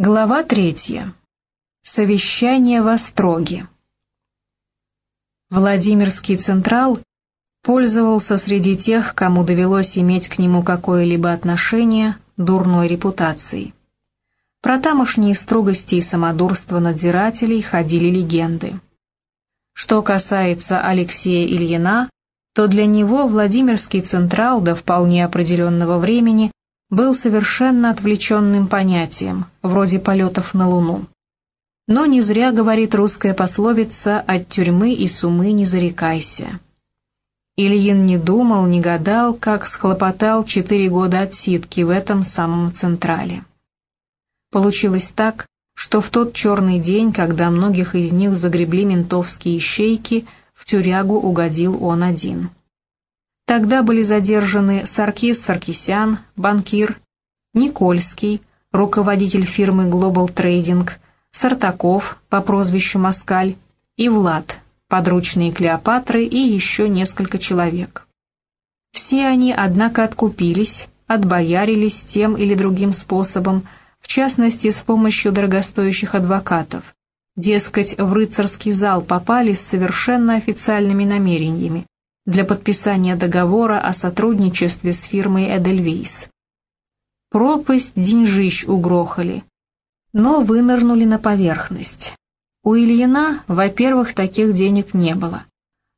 Глава третья. Совещание в Остроге. Владимирский Централ пользовался среди тех, кому довелось иметь к нему какое-либо отношение, дурной репутацией. Про тамошние строгости и самодурство надзирателей ходили легенды. Что касается Алексея Ильина, то для него Владимирский Централ до вполне определенного времени был совершенно отвлеченным понятием, вроде полетов на Луну. Но не зря говорит русская пословица «от тюрьмы и сумы не зарекайся». Ильин не думал, не гадал, как схлопотал четыре года отсидки в этом самом Централе. Получилось так, что в тот черный день, когда многих из них загребли ментовские ищейки, в тюрягу угодил он один. Тогда были задержаны Саркис Саркисян, банкир, Никольский, руководитель фирмы Global Trading, Сартаков по прозвищу Москаль и Влад, подручные Клеопатры и еще несколько человек. Все они, однако, откупились, отбоярились тем или другим способом, в частности, с помощью дорогостоящих адвокатов. Дескать, в рыцарский зал попали с совершенно официальными намерениями для подписания договора о сотрудничестве с фирмой «Эдельвейс». Пропасть деньжищ угрохали, но вынырнули на поверхность. У Ильина, во-первых, таких денег не было.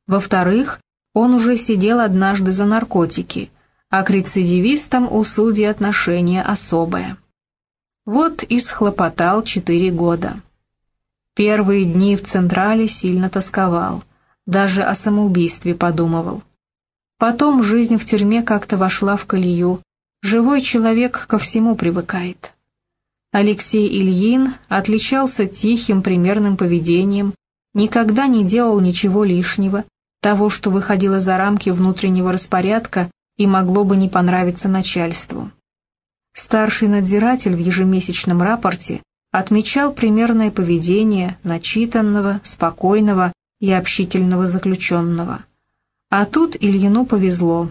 Во-вторых, он уже сидел однажды за наркотики, а к рецидивистам у судей отношение особое. Вот и схлопотал четыре года. Первые дни в Централе сильно тосковал, даже о самоубийстве подумывал. Потом жизнь в тюрьме как-то вошла в колею, живой человек ко всему привыкает. Алексей Ильин отличался тихим, примерным поведением, никогда не делал ничего лишнего, того, что выходило за рамки внутреннего распорядка и могло бы не понравиться начальству. Старший надзиратель в ежемесячном рапорте отмечал примерное поведение начитанного, спокойного и общительного заключенного. А тут Ильину повезло.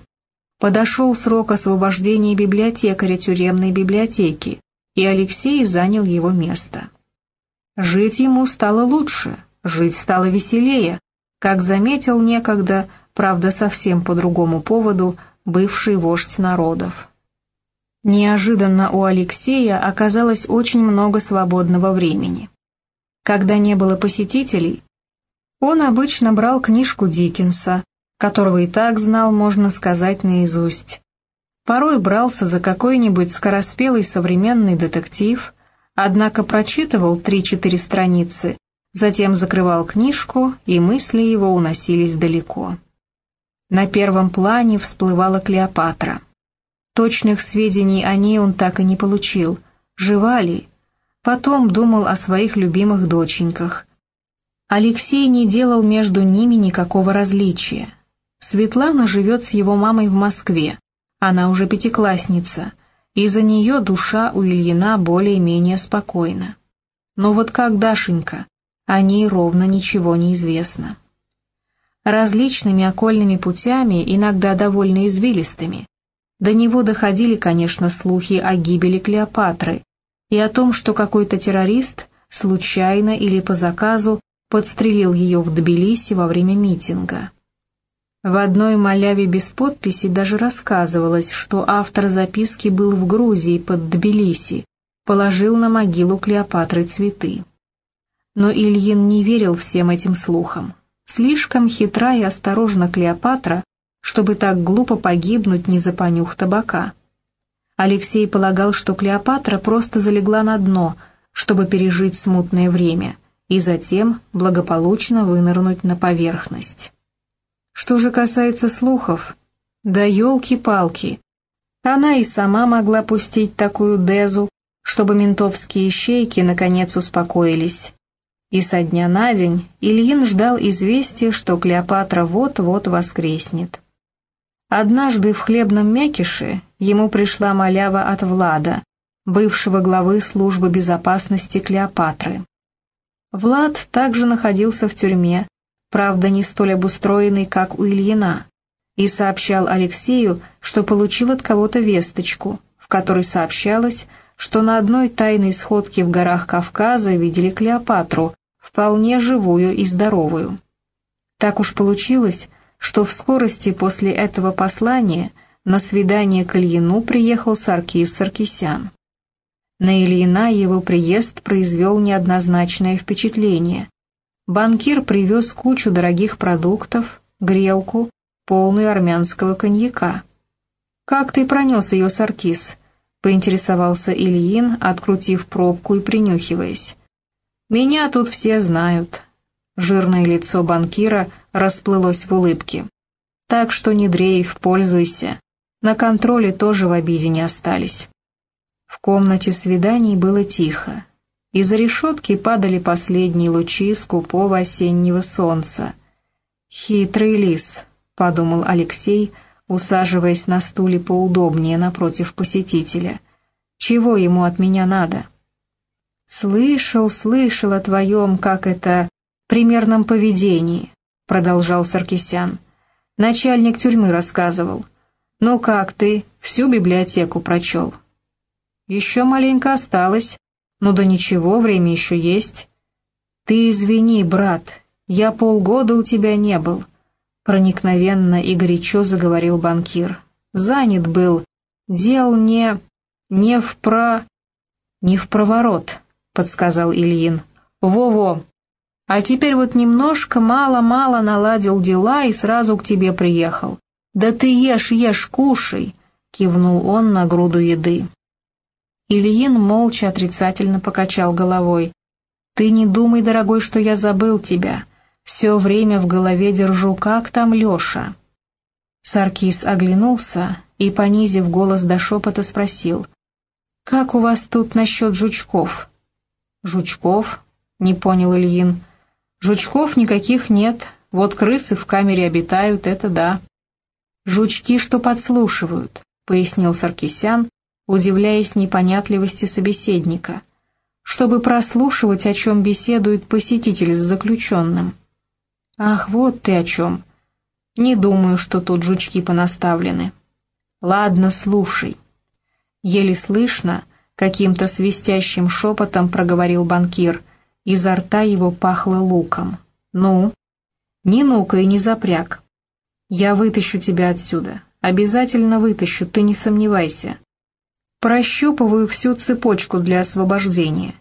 Подошел срок освобождения библиотекаря тюремной библиотеки, и Алексей занял его место. Жить ему стало лучше, жить стало веселее, как заметил некогда, правда совсем по другому поводу, бывший вождь народов. Неожиданно у Алексея оказалось очень много свободного времени. Когда не было посетителей, он обычно брал книжку Диккенса, которого и так знал, можно сказать, наизусть. Порой брался за какой-нибудь скороспелый современный детектив, однако прочитывал три-четыре страницы, затем закрывал книжку, и мысли его уносились далеко. На первом плане всплывала Клеопатра — Точных сведений о ней он так и не получил. Жива ли? Потом думал о своих любимых доченьках. Алексей не делал между ними никакого различия. Светлана живет с его мамой в Москве. Она уже пятиклассница, и за нее душа у Ильина более-менее спокойна. Но вот как Дашенька, о ней ровно ничего не известно. Различными окольными путями, иногда довольно извилистыми, до него доходили, конечно, слухи о гибели Клеопатры и о том, что какой-то террорист случайно или по заказу подстрелил ее в Тбилиси во время митинга. В одной маляве без подписи даже рассказывалось, что автор записки был в Грузии под Тбилиси, положил на могилу Клеопатры цветы. Но Ильин не верил всем этим слухам. Слишком хитра и осторожна Клеопатра, чтобы так глупо погибнуть не за понюх табака. Алексей полагал, что Клеопатра просто залегла на дно, чтобы пережить смутное время, и затем благополучно вынырнуть на поверхность. Что же касается слухов, да елки-палки, она и сама могла пустить такую дезу, чтобы ментовские ищейки наконец успокоились. И со дня на день Ильин ждал известия, что Клеопатра вот-вот воскреснет. Однажды в хлебном мякише ему пришла малява от Влада, бывшего главы службы безопасности Клеопатры. Влад также находился в тюрьме, правда не столь обустроенный, как у Ильина, и сообщал Алексею, что получил от кого-то весточку, в которой сообщалось, что на одной тайной сходке в горах Кавказа видели Клеопатру, вполне живую и здоровую. Так уж получилось, что в скорости после этого послания на свидание к Ильину приехал Саркис Саркисян. На Ильина его приезд произвел неоднозначное впечатление. Банкир привез кучу дорогих продуктов, грелку, полную армянского коньяка. «Как ты пронес ее, Саркис?» — поинтересовался Ильин, открутив пробку и принюхиваясь. «Меня тут все знают». Жирное лицо банкира расплылось в улыбке. «Так что не дрейф, пользуйся. На контроле тоже в обиде не остались». В комнате свиданий было тихо. Из-за решетки падали последние лучи скупого осеннего солнца. «Хитрый лис», — подумал Алексей, усаживаясь на стуле поудобнее напротив посетителя. «Чего ему от меня надо?» «Слышал, слышал о твоем, как это, примерном поведении», — продолжал Саркисян. «Начальник тюрьмы рассказывал. Ну как ты, всю библиотеку прочел?» Еще маленько осталось. Ну да ничего, время еще есть. Ты извини, брат, я полгода у тебя не был. Проникновенно и горячо заговорил банкир. Занят был. Дел не... не в про... не в проворот, подсказал Ильин. Во-во. А теперь вот немножко мало-мало наладил дела и сразу к тебе приехал. Да ты ешь, ешь, кушай, кивнул он на груду еды. Ильин молча отрицательно покачал головой. «Ты не думай, дорогой, что я забыл тебя. Все время в голове держу, как там Леша». Саркис оглянулся и, понизив голос до шепота, спросил. «Как у вас тут насчет жучков?» «Жучков?» — не понял Ильин. «Жучков никаких нет, вот крысы в камере обитают, это да». «Жучки, что подслушивают», — пояснил Саркисян, удивляясь непонятливости собеседника, чтобы прослушивать, о чем беседует посетитель с заключенным. «Ах, вот ты о чем. Не думаю, что тут жучки понаставлены. Ладно, слушай». Еле слышно, каким-то свистящим шепотом проговорил банкир, изо рта его пахло луком. «Ну?» «Не ну-ка и не запряг. Я вытащу тебя отсюда. Обязательно вытащу, ты не сомневайся прощупываю всю цепочку для освобождения.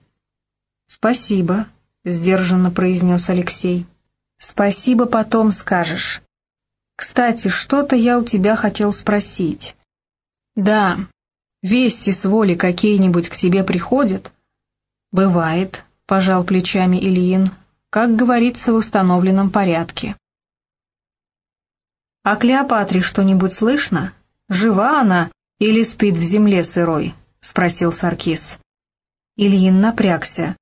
«Спасибо», — сдержанно произнес Алексей. «Спасибо потом скажешь. Кстати, что-то я у тебя хотел спросить». «Да, вести с воли какие-нибудь к тебе приходят?» «Бывает», — пожал плечами Ильин, как говорится в установленном порядке. «О Клеопатре что-нибудь слышно? Жива она или спит в земле сырой?» — спросил Саркис. Ильин напрягся.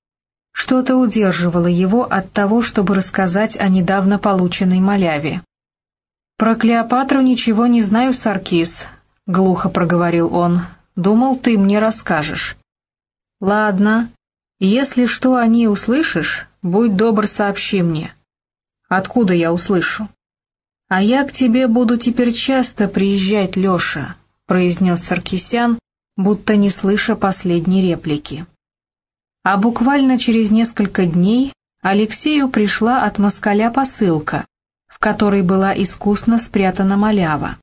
Что-то удерживало его от того, чтобы рассказать о недавно полученной маляве. «Про Клеопатру ничего не знаю, Саркис», — глухо проговорил он. «Думал, ты мне расскажешь». «Ладно. Если что о ней услышишь, будь добр, сообщи мне». «Откуда я услышу?» «А я к тебе буду теперь часто приезжать, Леша произнес Саркисян, будто не слыша последней реплики. А буквально через несколько дней Алексею пришла от москаля посылка, в которой была искусно спрятана малява.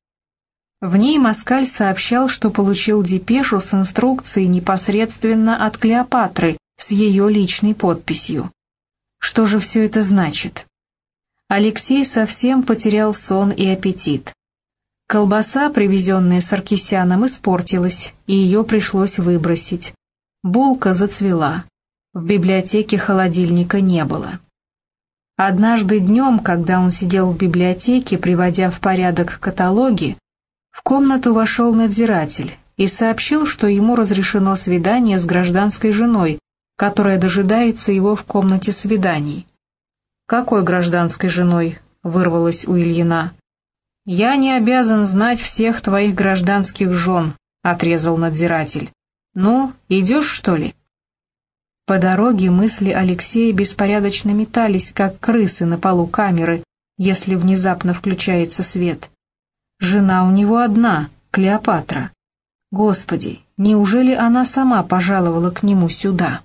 В ней москаль сообщал, что получил депешу с инструкцией непосредственно от Клеопатры с ее личной подписью. Что же все это значит? Алексей совсем потерял сон и аппетит. Колбаса, привезенная Саркисяном, испортилась, и ее пришлось выбросить. Булка зацвела. В библиотеке холодильника не было. Однажды днем, когда он сидел в библиотеке, приводя в порядок каталоги, в комнату вошел надзиратель и сообщил, что ему разрешено свидание с гражданской женой, которая дожидается его в комнате свиданий. «Какой гражданской женой?» — вырвалось у Ильина. «Я не обязан знать всех твоих гражданских жен», — отрезал надзиратель. «Ну, идешь, что ли?» По дороге мысли Алексея беспорядочно метались, как крысы на полу камеры, если внезапно включается свет. Жена у него одна, Клеопатра. Господи, Неужели она сама пожаловала к нему сюда?»